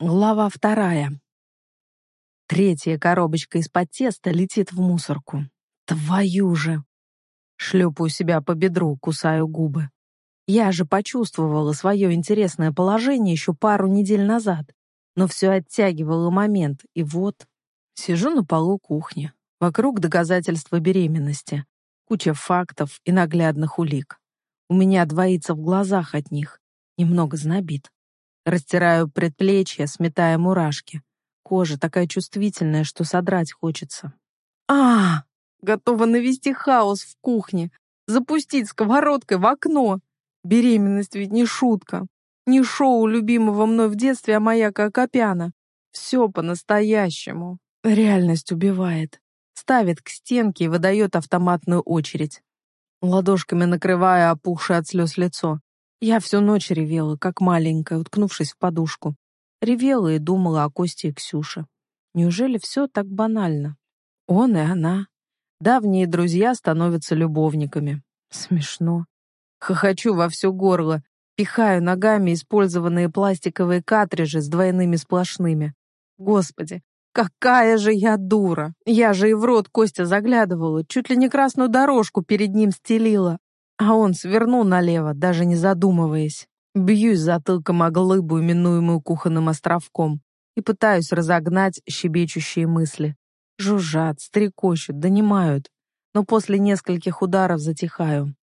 Глава вторая. Третья коробочка из-под теста летит в мусорку. Твою же! Шлепаю себя по бедру, кусаю губы. Я же почувствовала свое интересное положение еще пару недель назад, но все оттягивало момент, и вот сижу на полу кухни. Вокруг доказательства беременности, куча фактов и наглядных улик. У меня двоится в глазах от них, немного знобит. Растираю предплечья, сметая мурашки. Кожа такая чувствительная, что содрать хочется. а Готова навести хаос в кухне, запустить сковородкой в окно. Беременность ведь не шутка. Не шоу любимого мной в детстве а моя Акопяна. Все по-настоящему. Реальность убивает. Ставит к стенке и выдает автоматную очередь. Ладошками накрывая опухшее от слез лицо. Я всю ночь ревела, как маленькая, уткнувшись в подушку. Ревела и думала о Косте и Ксюше. Неужели все так банально? Он и она. Давние друзья становятся любовниками. Смешно. Хохочу во все горло, пихаю ногами использованные пластиковые картриджи с двойными сплошными. Господи, какая же я дура! Я же и в рот Костя заглядывала, чуть ли не красную дорожку перед ним стелила. А он свернул налево, даже не задумываясь. Бьюсь затылком о глыбу, именуемую кухонным островком, и пытаюсь разогнать щебечущие мысли. Жужжат, стрекочут, донимают, но после нескольких ударов затихаю.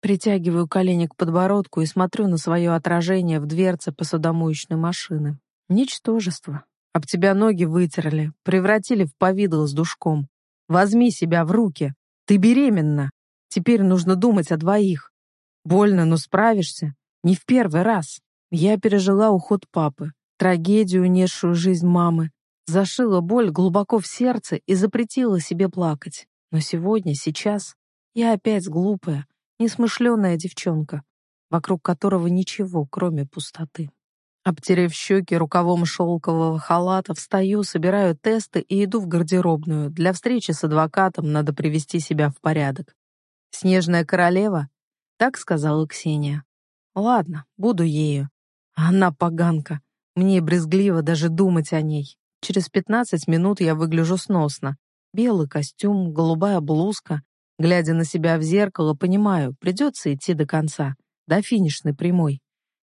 Притягиваю колени к подбородку и смотрю на свое отражение в дверце посудомоечной машины. Ничтожество. Об тебя ноги вытерли, превратили в повидло с душком. Возьми себя в руки. Ты беременна. Теперь нужно думать о двоих. Больно, но справишься. Не в первый раз. Я пережила уход папы, трагедию, несшую жизнь мамы, зашила боль глубоко в сердце и запретила себе плакать. Но сегодня, сейчас, я опять глупая, несмышленая девчонка, вокруг которого ничего, кроме пустоты. Обтерев щеки рукавом шелкового халата, встаю, собираю тесты и иду в гардеробную. Для встречи с адвокатом надо привести себя в порядок. Снежная королева? Так сказала Ксения. Ладно, буду ею. Она поганка. Мне брезгливо даже думать о ней. Через пятнадцать минут я выгляжу сносно. Белый костюм, голубая блузка. Глядя на себя в зеркало, понимаю, придется идти до конца, до финишной прямой.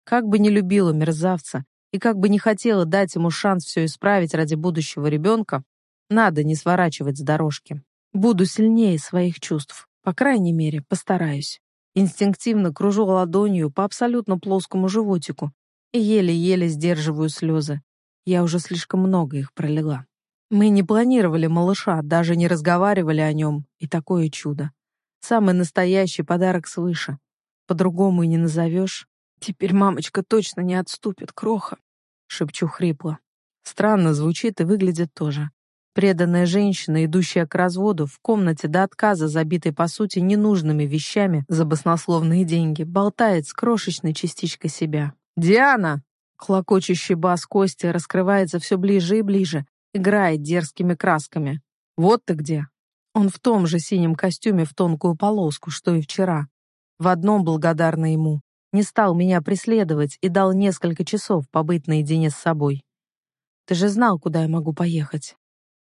Как бы не любила мерзавца, и как бы не хотела дать ему шанс все исправить ради будущего ребенка, надо не сворачивать с дорожки. Буду сильнее своих чувств. По крайней мере, постараюсь. Инстинктивно кружу ладонью по абсолютно плоскому животику и еле-еле сдерживаю слезы. Я уже слишком много их пролила. Мы не планировали малыша, даже не разговаривали о нем, и такое чудо. Самый настоящий подарок свыше. По-другому и не назовешь. Теперь мамочка точно не отступит, кроха. Шепчу хрипло. Странно звучит и выглядит тоже. Преданная женщина, идущая к разводу, в комнате до отказа, забитой по сути ненужными вещами за баснословные деньги, болтает с крошечной частичкой себя. «Диана!» Клокочущий бас Кости раскрывается все ближе и ближе, играет дерзкими красками. «Вот ты где!» Он в том же синем костюме в тонкую полоску, что и вчера. В одном благодарна ему. Не стал меня преследовать и дал несколько часов побыть наедине с собой. «Ты же знал, куда я могу поехать».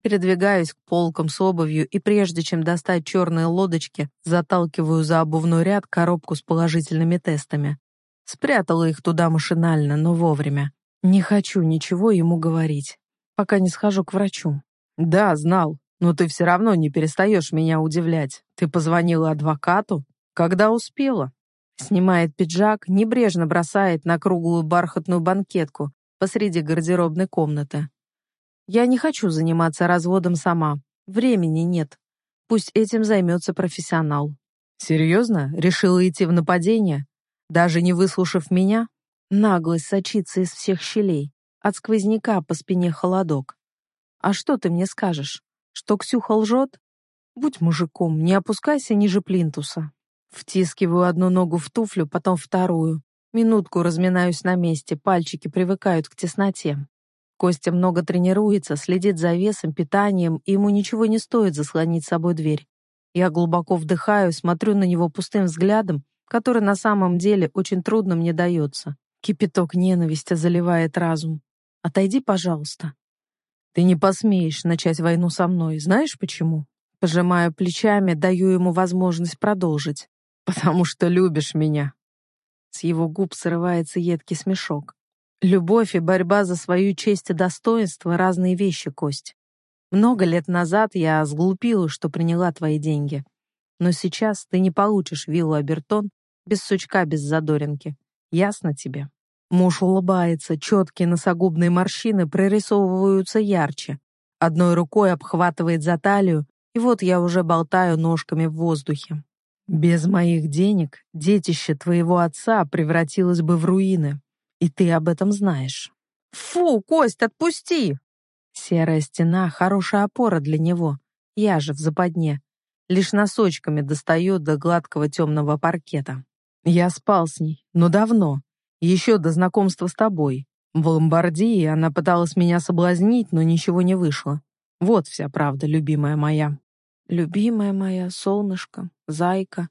Передвигаюсь к полкам с обувью и прежде чем достать черные лодочки, заталкиваю за обувной ряд коробку с положительными тестами. Спрятала их туда машинально, но вовремя. Не хочу ничего ему говорить, пока не схожу к врачу. Да, знал, но ты все равно не перестаешь меня удивлять. Ты позвонила адвокату? Когда успела? Снимает пиджак, небрежно бросает на круглую бархатную банкетку посреди гардеробной комнаты. Я не хочу заниматься разводом сама. Времени нет. Пусть этим займется профессионал. Серьезно? Решила идти в нападение? Даже не выслушав меня? Наглость сочится из всех щелей. От сквозняка по спине холодок. А что ты мне скажешь? Что Ксюха лжет? Будь мужиком, не опускайся ниже плинтуса. Втискиваю одну ногу в туфлю, потом вторую. Минутку разминаюсь на месте, пальчики привыкают к тесноте. Костя много тренируется, следит за весом, питанием, и ему ничего не стоит заслонить с собой дверь. Я глубоко вдыхаю, смотрю на него пустым взглядом, который на самом деле очень трудно мне дается. Кипяток ненависти заливает разум. Отойди, пожалуйста. Ты не посмеешь начать войну со мной. Знаешь почему? Пожимаю плечами, даю ему возможность продолжить. Потому что любишь меня. С его губ срывается едкий смешок. Любовь и борьба за свою честь и достоинство — разные вещи, Кость. Много лет назад я сглупила, что приняла твои деньги. Но сейчас ты не получишь виллу Абертон без сучка, без задоринки. Ясно тебе? Муж улыбается, четкие носогубные морщины прорисовываются ярче. Одной рукой обхватывает за талию, и вот я уже болтаю ножками в воздухе. Без моих денег детище твоего отца превратилось бы в руины, и ты об этом знаешь. Фу, Кость, отпусти! Серая стена — хорошая опора для него. Я же в западне. Лишь носочками достаю до гладкого темного паркета. Я спал с ней, но давно. Еще до знакомства с тобой. В Ломбардии она пыталась меня соблазнить, но ничего не вышло. Вот вся правда, любимая моя. Любимая моя, солнышко, зайка.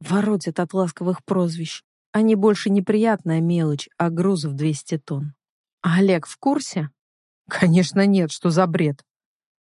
Воротит от ласковых прозвищ. Они больше неприятная мелочь, а груз в 200 тонн. А Олег в курсе? Конечно, нет, что за бред.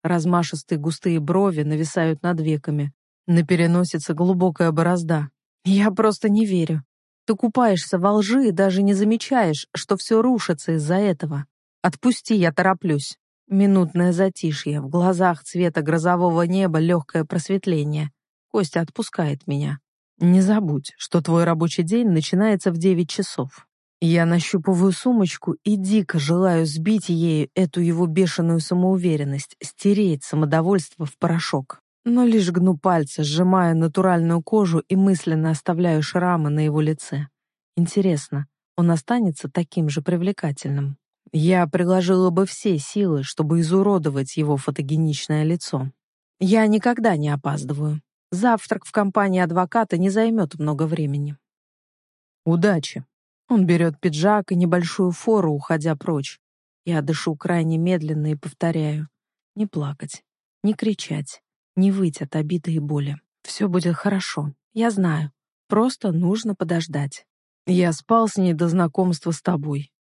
Размашистые густые брови нависают над веками. На переносице глубокая борозда. Я просто не верю. Ты купаешься во лжи и даже не замечаешь, что все рушится из-за этого. Отпусти, я тороплюсь. Минутное затишье, в глазах цвета грозового неба легкое просветление. Костя отпускает меня. Не забудь, что твой рабочий день начинается в девять часов. Я нащупываю сумочку и дико желаю сбить ею эту его бешеную самоуверенность, стереть самодовольство в порошок. Но лишь гну пальцы, сжимая натуральную кожу и мысленно оставляю шрамы на его лице. Интересно, он останется таким же привлекательным? Я приложила бы все силы, чтобы изуродовать его фотогеничное лицо. Я никогда не опаздываю. Завтрак в компании адвоката не займет много времени. Удачи. Он берет пиджак и небольшую фору, уходя прочь. Я дышу крайне медленно и повторяю. Не плакать, не кричать, не выть от обиды и боли. Все будет хорошо, я знаю. Просто нужно подождать. Я спал с ней до знакомства с тобой.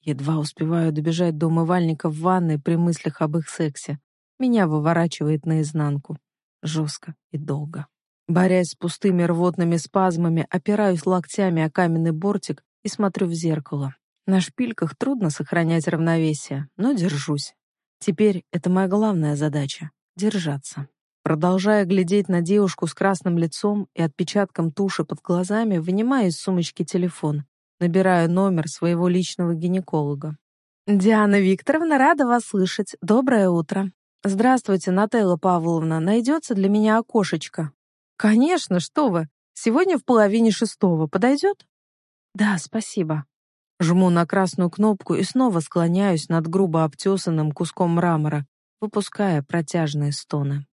Едва успеваю добежать до умывальника в ванной при мыслях об их сексе. Меня выворачивает наизнанку. Жестко и долго. Борясь с пустыми рвотными спазмами, опираюсь локтями о каменный бортик и смотрю в зеркало. На шпильках трудно сохранять равновесие, но держусь. Теперь это моя главная задача — держаться. Продолжая глядеть на девушку с красным лицом и отпечатком туши под глазами, вынимаю из сумочки телефон, набираю номер своего личного гинеколога. «Диана Викторовна, рада вас слышать. Доброе утро. Здравствуйте, Нателла Павловна. Найдется для меня окошечко?» «Конечно, что вы. Сегодня в половине шестого. Подойдет?» «Да, спасибо». Жму на красную кнопку и снова склоняюсь над грубо обтесанным куском мрамора, выпуская протяжные стоны.